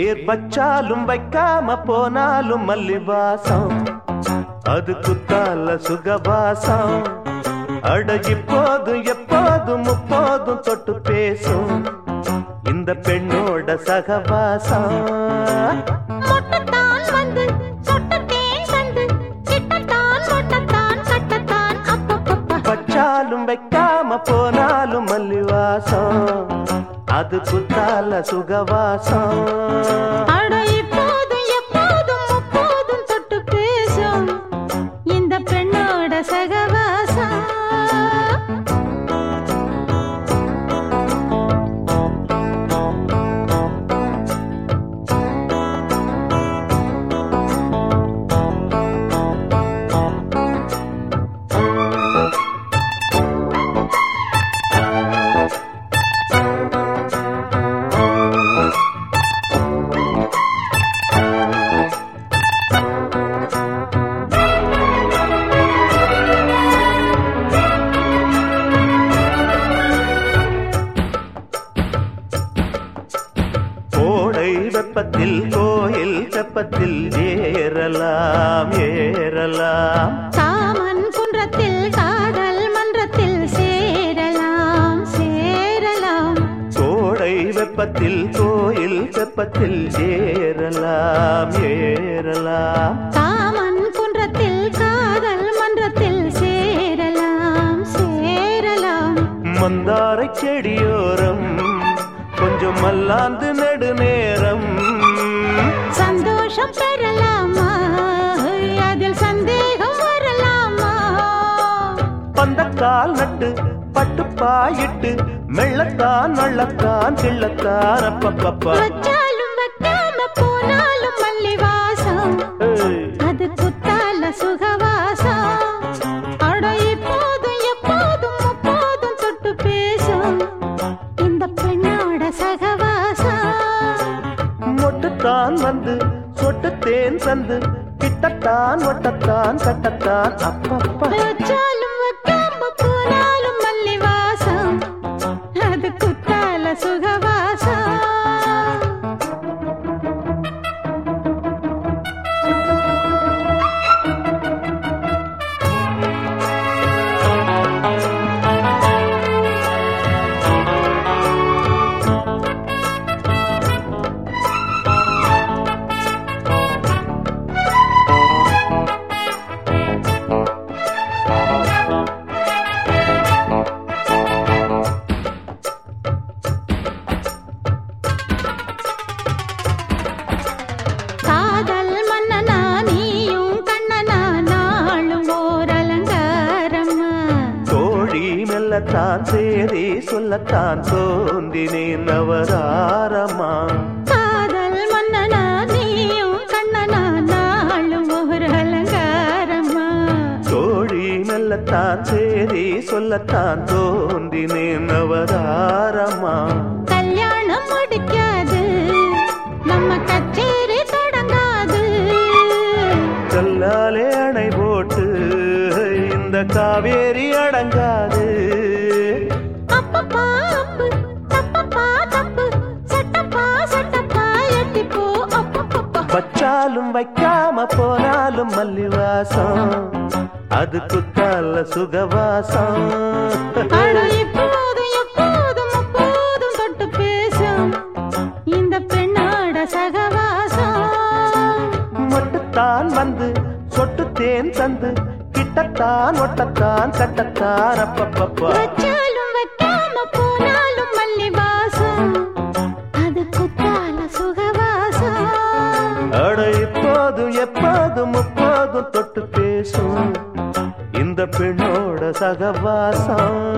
பேர் வச்சாலும் வைக்காம போனாலும் மல்லிவாசம். அது குத்தால சுகவாசம். அட இப்போதும் எப்போதும் முப்போதும் தொட்டு பேசும். இந்த பெண்ணோட சகவாசம். அது குத்தால சுகவாசம் கோடை வெப்பத்தில் கோயில் தெப்பத்தில் ஏறலாம் ஏறலாம். காமன் குன்றத்தில் காதல் மன்றத்தில் சேரலாம் சேரலாம். கோடை வெப்பத்தில் கோயில் தெப்பத்தில் ஏறலாம் ஏறலாம். காமன் குன்றத்தில் காதல் மன்றத்தில் சேரலாம் சேரலாம். மந்தாரை செடியோரம் கொஞ்சம் மல்லாந்து நெடுநேரம் சந்தோஷம் பெறலாமா? அதில் சந்தேகம் வரலாமா? பந்தக்கால் நட்டு பட்டு பாயிட்டு மெள்ளத்தான் வள்ளத்தான் கிள்ளத்தான் அப்பப்பப்பா. வச்சாலும் வைக்காம போனாலும் மல்லி சந்து கிட்டத்தான் ஒட்டத்தான் கட்டத்தான் அப்பப்பா. மெல்லத்தான் சேரி சொல்லத்தான் தோன்றினேன் நவதாரமா காதல் மன்னனா நீயும் கண்ணனா நாளும் ஓர் அலங்காரம்மா. கோழி மெல்லத்தான் சேரி சொல்லத்தான் தோன்றினேன் நவதாரமா கல்யாணம் முடிக்காது நம்ம கச்சேரி தொடங்காது. கல்லாலே அணை போட்டு இந்த காவேரி அடங்காது. வைக்காம போனாலும் மல்லிவாசம். அது குத்தால சுகவாசம். எப்போதும் தொட்டு பேசும். இந்த பெண்ணோட சகவாசம். மட்டுத்தான் வந்து சொட்டு தேன் தந்து கிட்டத்தான் ஒட்டத்தான் கட்டத்தான் அப்பப்பப்பா. எப்போதும் முப்போதும் தொட்டு பேசும். இந்த பெண்ணோட சகவாசம்.